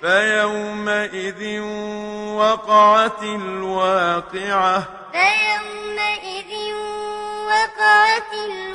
فَيَوْمَئِذٍ وَقَعَتِ الْوَاقِعَةُ. فَيَوْمَئِذٍ وَقَعَتِ الْوَاقِعَةُ